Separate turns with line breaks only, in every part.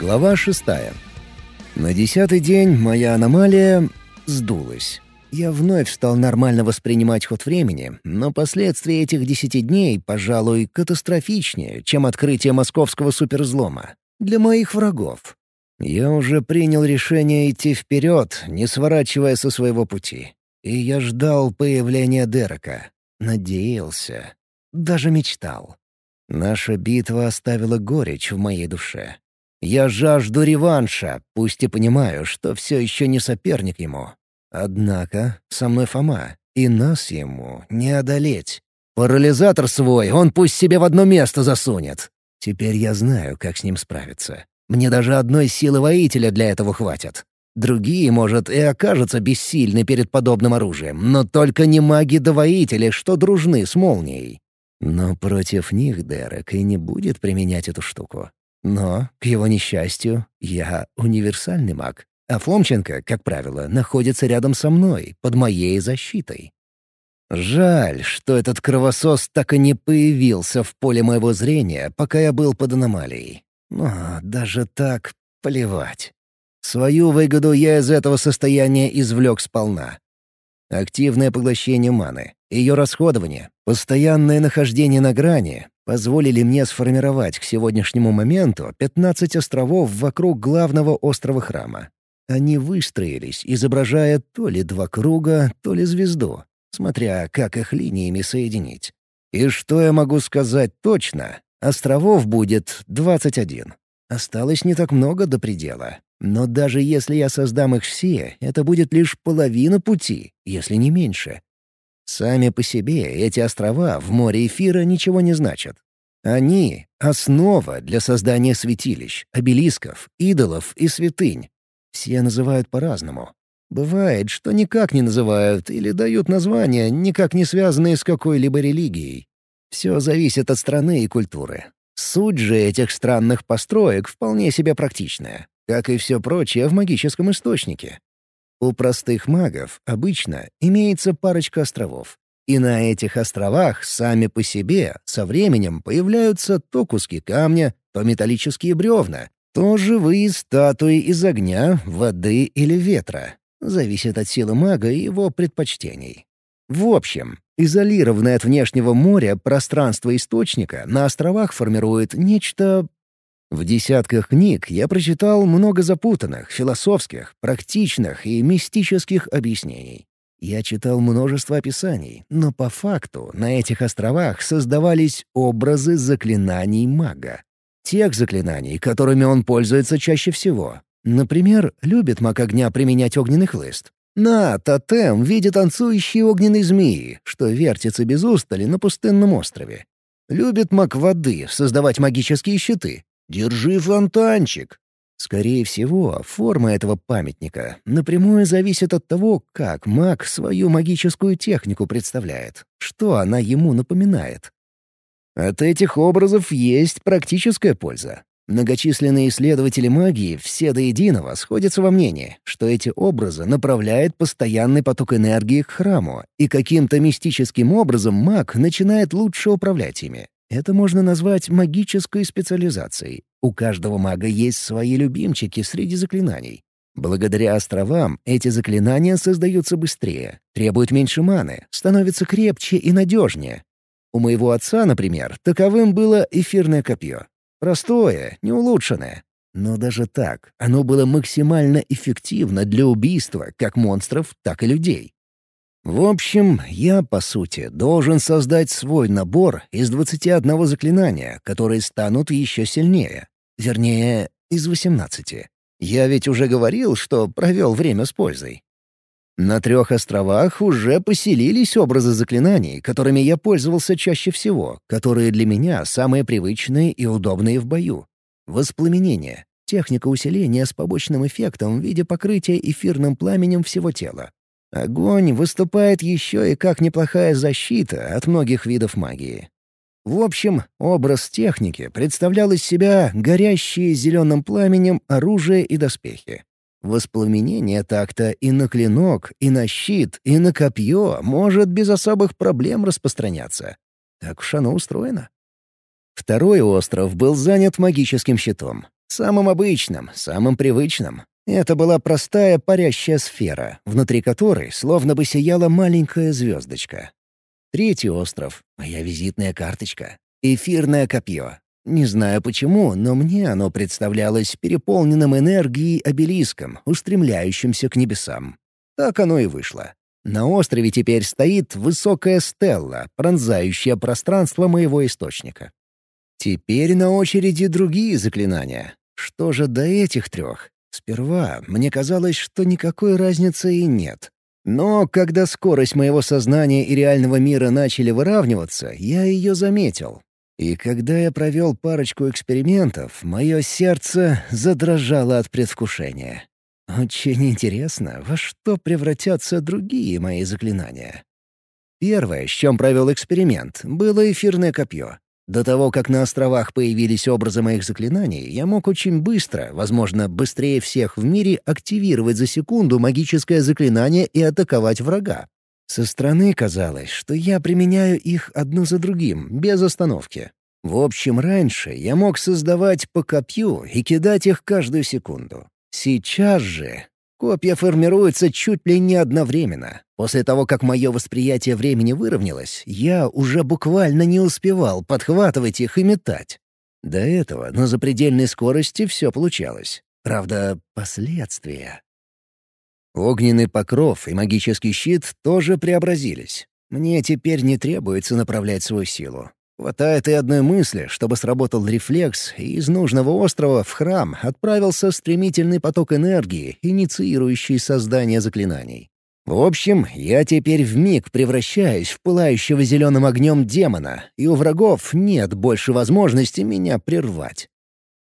Глава шестая. На десятый день моя аномалия сдулась. Я вновь стал нормально воспринимать ход времени, но последствия этих десяти дней, пожалуй, катастрофичнее, чем открытие московского суперзлома. Для моих врагов. Я уже принял решение идти вперед, не сворачивая со своего пути. И я ждал появления Дерека. Надеялся. Даже мечтал. Наша битва оставила горечь в моей душе. Я жажду реванша, пусть и понимаю, что все еще не соперник ему. Однако со мной Фома, и нас ему не одолеть. Парализатор свой он пусть себе в одно место засунет. Теперь я знаю, как с ним справиться. Мне даже одной силы воителя для этого хватит. Другие, может, и окажутся бессильны перед подобным оружием, но только не маги да воители, что дружны с молнией. Но против них Дерек и не будет применять эту штуку. Но, к его несчастью, я универсальный маг, а Фомченко, как правило, находится рядом со мной, под моей защитой. Жаль, что этот кровосос так и не появился в поле моего зрения, пока я был под аномалией. Но даже так плевать. Свою выгоду я из этого состояния извлек сполна. Активное поглощение маны, ее расходование, постоянное нахождение на грани позволили мне сформировать к сегодняшнему моменту 15 островов вокруг главного острова храма. Они выстроились, изображая то ли два круга, то ли звезду, смотря как их линиями соединить. И что я могу сказать точно? Островов будет 21. Осталось не так много до предела. Но даже если я создам их все, это будет лишь половина пути, если не меньше. Сами по себе эти острова в море эфира ничего не значат. Они — основа для создания святилищ, обелисков, идолов и святынь, все называют по-разному. Бывает, что никак не называют или дают названия, никак не связанные с какой-либо религией. Все зависит от страны и культуры. Суть же этих странных построек вполне себе практичная, как и все прочее в магическом источнике. У простых магов обычно имеется парочка островов. И на этих островах сами по себе со временем появляются то куски камня, то металлические бревна, то живые статуи из огня, воды или ветра. Зависит от силы мага и его предпочтений. В общем, изолированное от внешнего моря пространство источника на островах формирует нечто... В десятках книг я прочитал много запутанных, философских, практичных и мистических объяснений. Я читал множество описаний, но по факту на этих островах создавались образы заклинаний мага. Тех заклинаний, которыми он пользуется чаще всего. Например, любит маг огня применять огненный хлыст. На, тотем в виде танцующей огненной змеи, что вертится без устали на пустынном острове. Любит маг воды создавать магические щиты. Держи фонтанчик. Скорее всего, форма этого памятника напрямую зависит от того, как маг свою магическую технику представляет, что она ему напоминает. От этих образов есть практическая польза. Многочисленные исследователи магии все до единого сходятся во мнении, что эти образы направляют постоянный поток энергии к храму, и каким-то мистическим образом маг начинает лучше управлять ими. Это можно назвать магической специализацией. У каждого мага есть свои любимчики среди заклинаний. Благодаря островам эти заклинания создаются быстрее, требуют меньше маны, становятся крепче и надежнее, у моего отца, например, таковым было эфирное копье. Простое, не улучшенное. Но даже так, оно было максимально эффективно для убийства как монстров, так и людей. В общем, я, по сути, должен создать свой набор из 21 заклинания, которые станут еще сильнее. Вернее, из 18. Я ведь уже говорил, что провел время с пользой. На трех островах уже поселились образы заклинаний, которыми я пользовался чаще всего, которые для меня самые привычные и удобные в бою. Воспламенение — техника усиления с побочным эффектом в виде покрытия эфирным пламенем всего тела. Огонь выступает еще и как неплохая защита от многих видов магии. В общем, образ техники представлял из себя горящие зеленым пламенем оружие и доспехи. Воспламенение так-то и на клинок, и на щит, и на копье может без особых проблем распространяться. Так уж оно устроено. Второй остров был занят магическим щитом. Самым обычным, самым привычным. Это была простая парящая сфера, внутри которой словно бы сияла маленькая звездочка. Третий остров — моя визитная карточка. Эфирное копье. Не знаю почему, но мне оно представлялось переполненным энергией обелиском, устремляющимся к небесам. Так оно и вышло. На острове теперь стоит высокая стелла, пронзающая пространство моего источника. Теперь на очереди другие заклинания. Что же до этих трех? Сперва мне казалось, что никакой разницы и нет. Но когда скорость моего сознания и реального мира начали выравниваться, я ее заметил. И когда я провел парочку экспериментов, мое сердце задрожало от предвкушения. Очень интересно, во что превратятся другие мои заклинания. Первое, с чем провел эксперимент, было эфирное копье. До того, как на островах появились образы моих заклинаний, я мог очень быстро, возможно, быстрее всех в мире, активировать за секунду магическое заклинание и атаковать врага. Со стороны казалось, что я применяю их одно за другим, без остановки. В общем, раньше я мог создавать по копью и кидать их каждую секунду. Сейчас же копья формируются чуть ли не одновременно. После того, как мое восприятие времени выровнялось, я уже буквально не успевал подхватывать их и метать. До этого на запредельной скорости все получалось. Правда, последствия. Огненный покров и магический щит тоже преобразились. Мне теперь не требуется направлять свою силу. Хватает и одной мысли, чтобы сработал рефлекс, и из нужного острова в храм отправился стремительный поток энергии, инициирующий создание заклинаний. В общем, я теперь вмиг превращаюсь в пылающего зеленым огнем демона, и у врагов нет больше возможности меня прервать.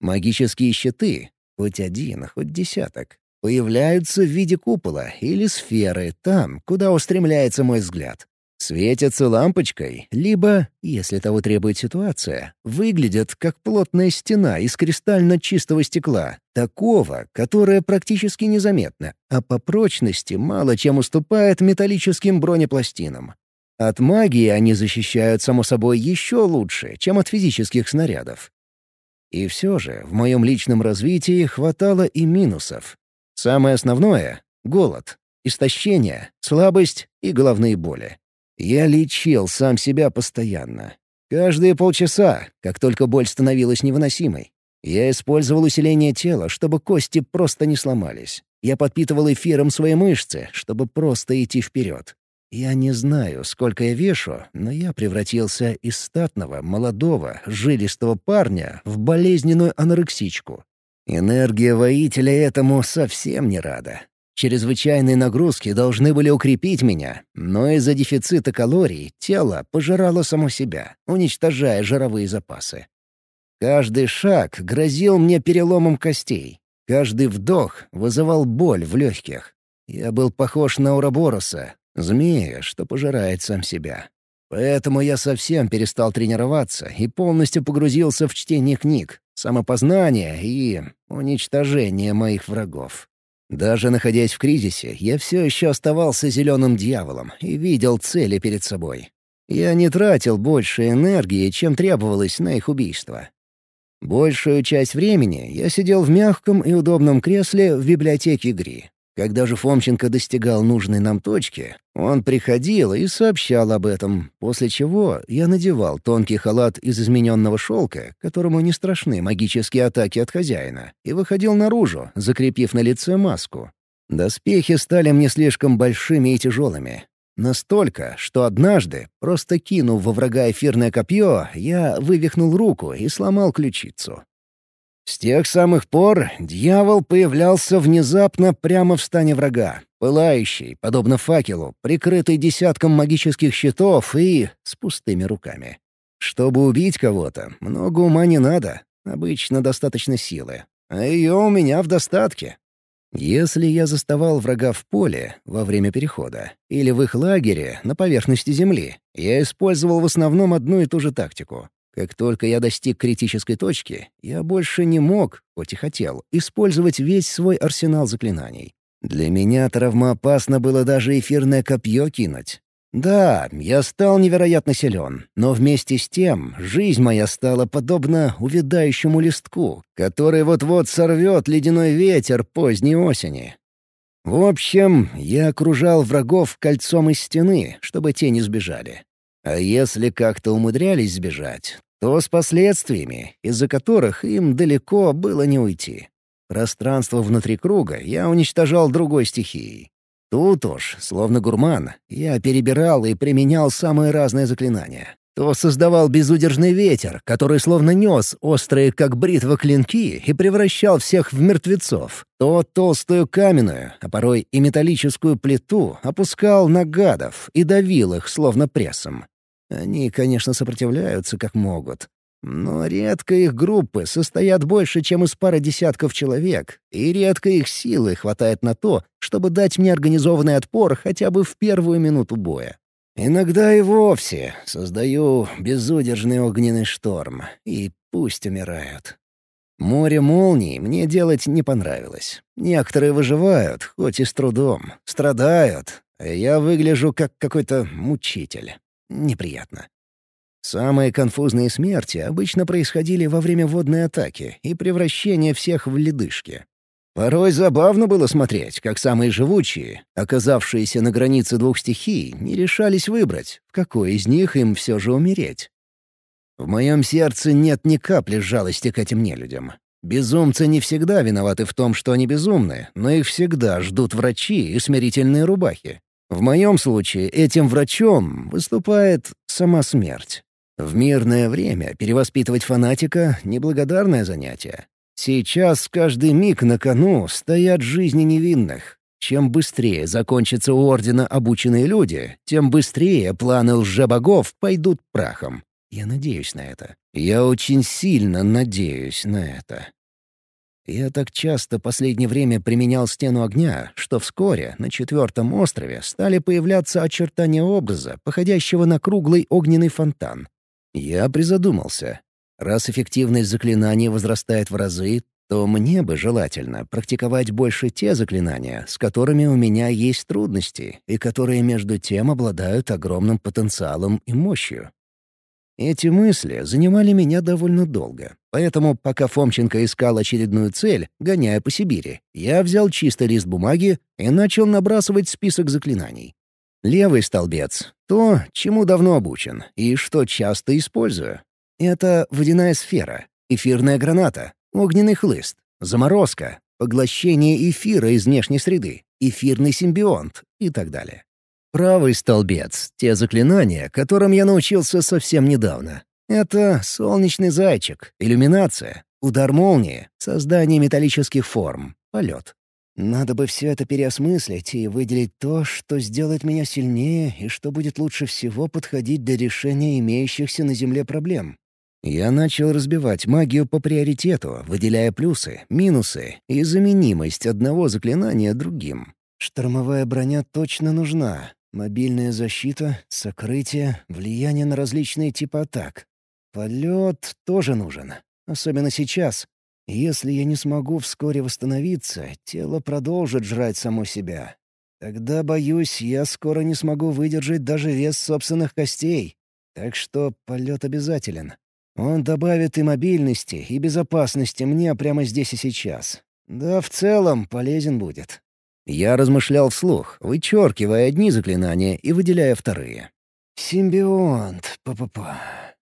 Магические щиты, хоть один, хоть десяток, появляются в виде купола или сферы там, куда устремляется мой взгляд. Светятся лампочкой, либо, если того требует ситуация, выглядят как плотная стена из кристально чистого стекла, такого, которое практически незаметно, а по прочности мало чем уступает металлическим бронепластинам. От магии они защищают, само собой, еще лучше, чем от физических снарядов. И все же в моем личном развитии хватало и минусов. Самое основное — голод, истощение, слабость и головные боли. Я лечил сам себя постоянно. Каждые полчаса, как только боль становилась невыносимой. Я использовал усиление тела, чтобы кости просто не сломались. Я подпитывал эфиром свои мышцы, чтобы просто идти вперед. Я не знаю, сколько я вешу, но я превратился из статного, молодого, жилистого парня в болезненную анорексичку. Энергия воителя этому совсем не рада. Чрезвычайные нагрузки должны были укрепить меня, но из-за дефицита калорий тело пожирало само себя, уничтожая жировые запасы. Каждый шаг грозил мне переломом костей. Каждый вдох вызывал боль в легких. Я был похож на Урабороса, змея, что пожирает сам себя. Поэтому я совсем перестал тренироваться и полностью погрузился в чтение книг, самопознание и уничтожение моих врагов. Даже находясь в кризисе, я все еще оставался зеленым дьяволом и видел цели перед собой. Я не тратил больше энергии, чем требовалось на их убийство. Большую часть времени я сидел в мягком и удобном кресле в библиотеке Гри. Когда же Фомченко достигал нужной нам точки, он приходил и сообщал об этом, после чего я надевал тонкий халат из измененного шелка, которому не страшны магические атаки от хозяина, и выходил наружу, закрепив на лице маску. Доспехи стали мне слишком большими и тяжелыми. Настолько, что однажды, просто кинув во врага эфирное копье, я вывихнул руку и сломал ключицу. С тех самых пор дьявол появлялся внезапно прямо в стане врага, пылающий, подобно факелу, прикрытый десятком магических щитов и с пустыми руками. Чтобы убить кого-то, много ума не надо, обычно достаточно силы. А ее у меня в достатке. Если я заставал врага в поле во время перехода или в их лагере на поверхности земли, я использовал в основном одну и ту же тактику. Как только я достиг критической точки, я больше не мог, хоть и хотел, использовать весь свой арсенал заклинаний. Для меня травмоопасно было даже эфирное копье кинуть. Да, я стал невероятно силен, но вместе с тем жизнь моя стала подобна увядающему листку, который вот-вот сорвет ледяной ветер поздней осени. В общем, я окружал врагов кольцом из стены, чтобы те не сбежали. А если как-то умудрялись сбежать, то с последствиями, из-за которых им далеко было не уйти. Пространство внутри круга я уничтожал другой стихией. Тут уж, словно гурман, я перебирал и применял самые разные заклинания. То создавал безудержный ветер, который словно нес острые, как бритва, клинки и превращал всех в мертвецов. То толстую каменную, а порой и металлическую плиту опускал на гадов и давил их, словно прессом. Они, конечно, сопротивляются как могут, но редко их группы состоят больше, чем из пары десятков человек, и редко их силы хватает на то, чтобы дать мне организованный отпор хотя бы в первую минуту боя. Иногда и вовсе создаю безудержный огненный шторм, и пусть умирают. Море молний мне делать не понравилось. Некоторые выживают, хоть и с трудом, страдают, а я выгляжу как какой-то мучитель. Неприятно. Самые конфузные смерти обычно происходили во время водной атаки и превращения всех в ледышки. Порой забавно было смотреть, как самые живучие, оказавшиеся на границе двух стихий, не решались выбрать, в какой из них им все же умереть. В моем сердце нет ни капли жалости к этим нелюдям. Безумцы не всегда виноваты в том, что они безумны, но их всегда ждут врачи и смирительные рубахи. В моем случае этим врачом выступает сама смерть. В мирное время перевоспитывать фанатика — неблагодарное занятие. Сейчас каждый миг на кону стоят жизни невинных. Чем быстрее закончатся у Ордена обученные люди, тем быстрее планы лжебогов пойдут прахом. Я надеюсь на это. Я очень сильно надеюсь на это. Я так часто последнее время применял стену огня, что вскоре на четвертом острове стали появляться очертания образа, походящего на круглый огненный фонтан. Я призадумался. Раз эффективность заклинаний возрастает в разы, то мне бы желательно практиковать больше те заклинания, с которыми у меня есть трудности и которые между тем обладают огромным потенциалом и мощью. Эти мысли занимали меня довольно долго, поэтому, пока Фомченко искал очередную цель, гоняя по Сибири, я взял чистый лист бумаги и начал набрасывать список заклинаний. Левый столбец — то, чему давно обучен и что часто использую. Это водяная сфера, эфирная граната, огненный хлыст, заморозка, поглощение эфира из внешней среды, эфирный симбионт и так далее. Правый столбец — те заклинания, которым я научился совсем недавно. Это солнечный зайчик, иллюминация, удар молнии, создание металлических форм, полет. Надо бы все это переосмыслить и выделить то, что сделает меня сильнее и что будет лучше всего подходить для решения имеющихся на Земле проблем. Я начал разбивать магию по приоритету, выделяя плюсы, минусы и заменимость одного заклинания другим. Штормовая броня точно нужна. Мобильная защита, сокрытие, влияние на различные типы атак. Полет тоже нужен. Особенно сейчас, если я не смогу вскоре восстановиться, тело продолжит жрать само себя. Тогда, боюсь, я скоро не смогу выдержать даже вес собственных костей. Так что полет обязателен. Он добавит и мобильности, и безопасности мне прямо здесь и сейчас. Да, в целом полезен будет. Я размышлял вслух, вычеркивая одни заклинания и выделяя вторые. «Симбионт, па-па-па.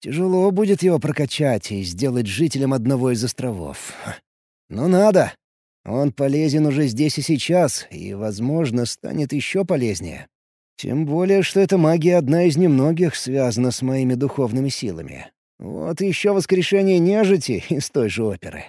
Тяжело будет его прокачать и сделать жителем одного из островов. Но надо. Он полезен уже здесь и сейчас, и, возможно, станет еще полезнее. Тем более, что эта магия одна из немногих связана с моими духовными силами. Вот еще воскрешение нежити из той же оперы.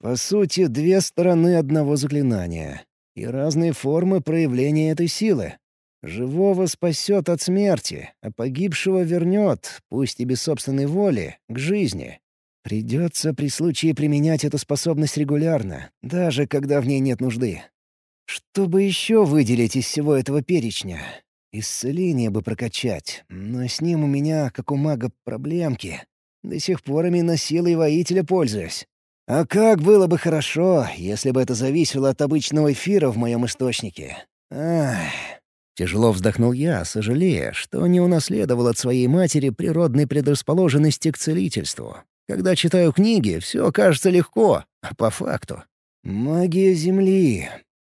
По сути, две стороны одного заклинания и разные формы проявления этой силы. Живого спасет от смерти, а погибшего вернет, пусть и без собственной воли, к жизни. Придется при случае применять эту способность регулярно, даже когда в ней нет нужды. Чтобы еще выделить из всего этого перечня? Исцеление бы прокачать, но с ним у меня, как у мага, проблемки. До сих пор именно силой воителя пользуюсь. А как было бы хорошо, если бы это зависело от обычного эфира в моем источнике. Ах, Тяжело вздохнул я, сожалея, что не унаследовал от своей матери природной предрасположенности к целительству. Когда читаю книги, все кажется легко, а по факту. Магия Земли.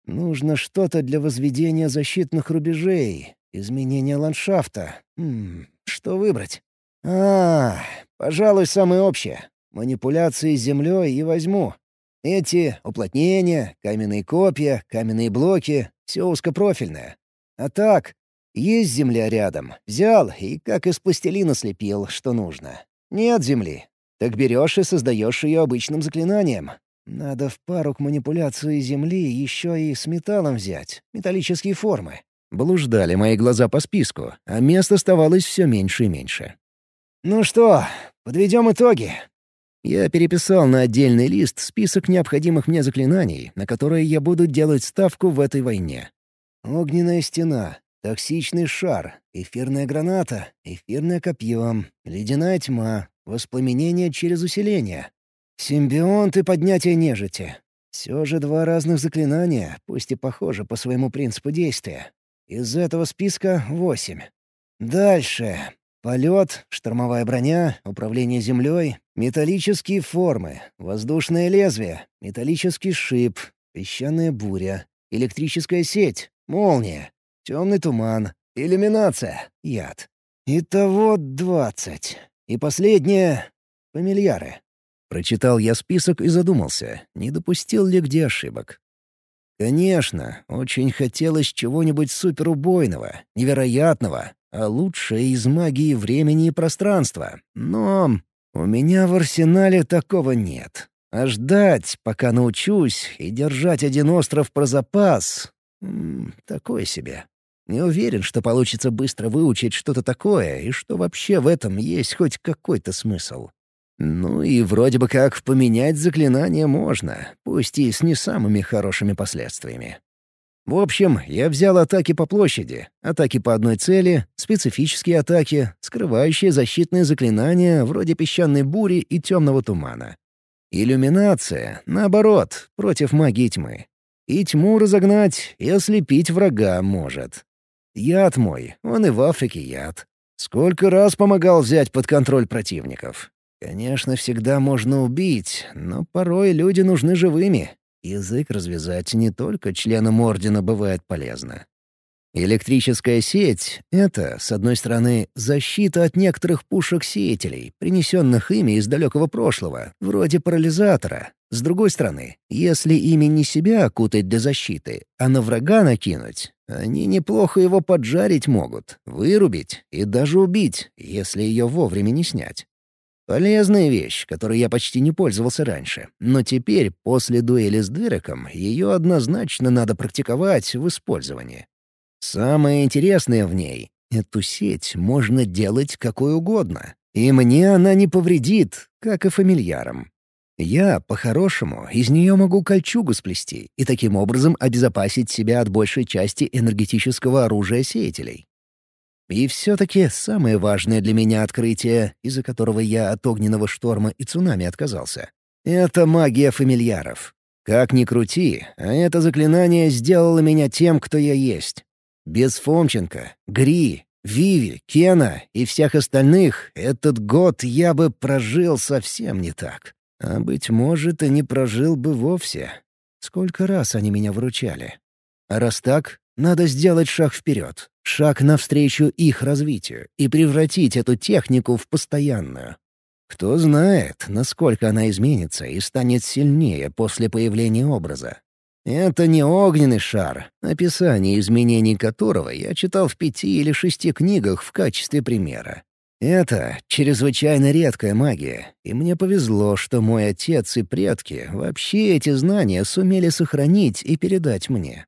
Нужно что-то для возведения защитных рубежей, изменения ландшафта. М -м, что выбрать? А, пожалуй, самое общее. Манипуляции землей и возьму. Эти уплотнения, каменные копья, каменные блоки — все узкопрофильное. А так, есть земля рядом. Взял и как из пластилина слепил, что нужно. Нет земли. Так берешь и создаешь ее обычным заклинанием. Надо в пару к манипуляции земли еще и с металлом взять. Металлические формы. Блуждали мои глаза по списку, а мест оставалось все меньше и меньше. «Ну что, подведем итоги?» Я переписал на отдельный лист список необходимых мне заклинаний, на которые я буду делать ставку в этой войне. Огненная стена, токсичный шар, эфирная граната, эфирное копье, ледяная тьма, воспламенение через усиление, симбионт и поднятие нежити. Все же два разных заклинания, пусть и похожи по своему принципу действия. Из этого списка восемь. Дальше. Полет, штормовая броня, управление землей, металлические формы, воздушное лезвие, металлический шип, песчаная буря, электрическая сеть, молния, темный туман, иллюминация, яд. Итого двадцать. И последнее — фамильяры. Прочитал я список и задумался, не допустил ли где ошибок. Конечно, очень хотелось чего-нибудь суперубойного, невероятного, а лучше из магии времени и пространства. Но у меня в арсенале такого нет. А ждать, пока научусь, и держать один остров про запас Такое себе. Не уверен, что получится быстро выучить что-то такое, и что вообще в этом есть хоть какой-то смысл. Ну и вроде бы как поменять заклинание можно, пусть и с не самыми хорошими последствиями. В общем, я взял атаки по площади, атаки по одной цели, специфические атаки, скрывающие защитные заклинания вроде песчаной бури и темного тумана. Иллюминация, наоборот, против магии тьмы. И тьму разогнать, и ослепить врага может. Яд мой, он и в Африке яд. Сколько раз помогал взять под контроль противников. Конечно, всегда можно убить, но порой люди нужны живыми. Язык развязать не только членам Ордена бывает полезно. Электрическая сеть — это, с одной стороны, защита от некоторых пушек-сеятелей, принесенных ими из далекого прошлого, вроде парализатора. С другой стороны, если ими не себя окутать для защиты, а на врага накинуть, они неплохо его поджарить могут, вырубить и даже убить, если ее вовремя не снять. Полезная вещь, которой я почти не пользовался раньше, но теперь, после дуэли с Дыроком, ее однозначно надо практиковать в использовании. Самое интересное в ней — эту сеть можно делать какой угодно. И мне она не повредит, как и фамильярам. Я, по-хорошему, из нее могу кольчугу сплести и таким образом обезопасить себя от большей части энергетического оружия сеятелей. И все-таки самое важное для меня открытие, из-за которого я от огненного шторма и цунами отказался — это магия фамильяров. Как ни крути, а это заклинание сделало меня тем, кто я есть. Без Фомченко, Гри, Виви, Кена и всех остальных этот год я бы прожил совсем не так. А, быть может, и не прожил бы вовсе. Сколько раз они меня выручали. А раз так, надо сделать шаг вперед, шаг навстречу их развитию и превратить эту технику в постоянную. Кто знает, насколько она изменится и станет сильнее после появления образа. Это не огненный шар, описание изменений которого я читал в пяти или шести книгах в качестве примера. Это чрезвычайно редкая магия, и мне повезло, что мой отец и предки вообще эти знания сумели сохранить и передать мне.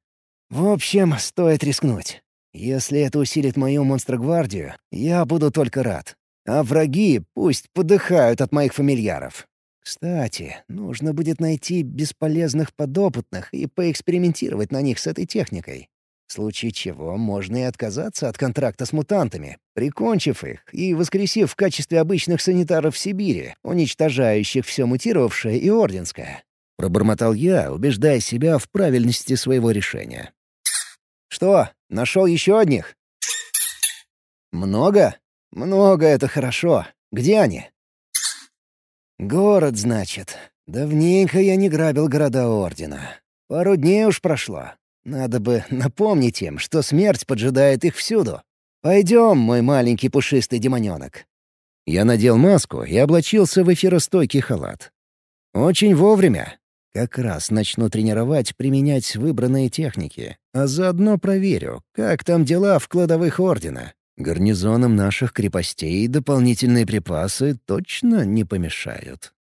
В общем, стоит рискнуть. Если это усилит мою монстрогвардию, я буду только рад. А враги пусть подыхают от моих фамильяров. Кстати, нужно будет найти бесполезных подопытных и поэкспериментировать на них с этой техникой. В случае чего можно и отказаться от контракта с мутантами, прикончив их и воскресив в качестве обычных санитаров Сибири, уничтожающих все мутировавшее и орденское. Пробормотал я, убеждая себя в правильности своего решения. Что, нашел еще одних?» «Много? Много — это хорошо. Где они?» «Город, значит. Давненько я не грабил города Ордена. Пару дней уж прошло. Надо бы напомнить им, что смерть поджидает их всюду. Пойдем, мой маленький пушистый демоненок». Я надел маску и облачился в эфиростойкий халат. Очень вовремя. Как раз начну тренировать применять выбранные техники, а заодно проверю, как там дела в кладовых Ордена. Гарнизонам наших крепостей дополнительные припасы точно не помешают.